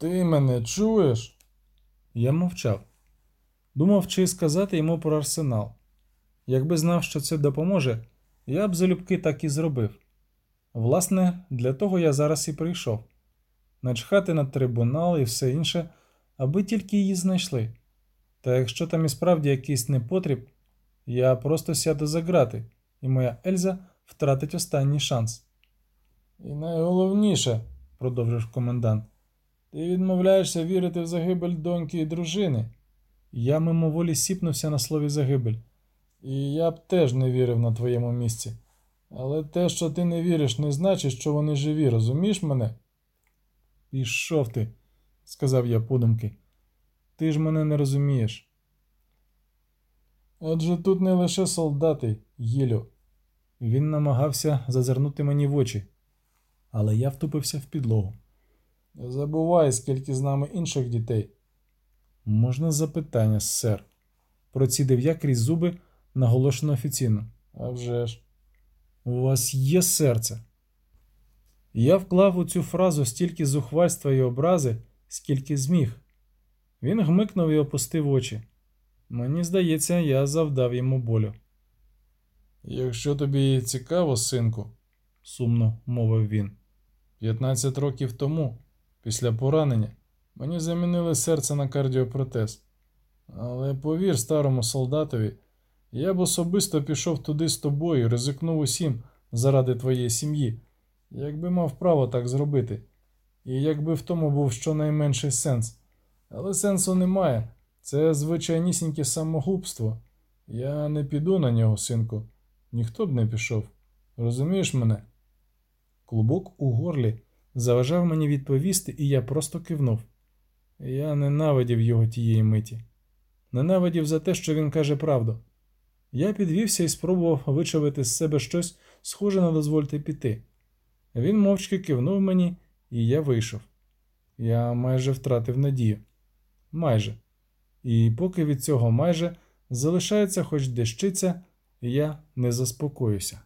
Ти мене чуєш? Я мовчав. Думав, чи сказати йому про арсенал. Якби знав, що це допоможе, я б залюбки так і зробив. Власне, для того я зараз і прийшов начхати на трибунал і все інше, аби тільки її знайшли. Та якщо там і справді якийсь непотріб, я просто сяду за грати, і моя Ельза втратить останній шанс. І найголовніше, продовжив комендант, ти відмовляєшся вірити в загибель доньки і дружини. Я мимоволі сіпнувся на слові загибель. І я б теж не вірив на твоєму місці. Але те, що ти не віриш, не значить, що вони живі, розумієш мене? Пішов ти, сказав я подумки. Ти ж мене не розумієш. Адже тут не лише солдати, Єлю. Він намагався зазирнути мені в очі, але я втупився в підлогу. Забувай, скільки з нами інших дітей. Можна запитання, сер. Процідив я крізь зуби, наголошено офіційно. А вже ж. У вас є серце. Я вклав у цю фразу стільки зухвальства і образи, скільки зміг. Він гмикнув і опустив очі. Мені здається, я завдав йому болю. Якщо тобі цікаво, синку, сумно мовив він, 15 років тому, після поранення, мені замінили серце на кардіопротез. Але повір старому солдатові, я б особисто пішов туди з тобою, ризикнув усім заради твоєї сім'ї, якби мав право так зробити, і якби в тому був щонайменший сенс. Але сенсу немає. Це звичайнісіньке самогубство. Я не піду на нього, синку. Ніхто б не пішов. Розумієш мене? Клубок у горлі заважав мені відповісти, і я просто кивнув. Я ненавидів його тієї миті. Ненавидів за те, що він каже правду. Я підвівся і спробував вичавити з себе щось схоже на дозвольте піти. Він мовчки кивнув мені, і я вийшов. Я майже втратив надію. Майже. І поки від цього майже залишається хоч дещиця, я не заспокоюся.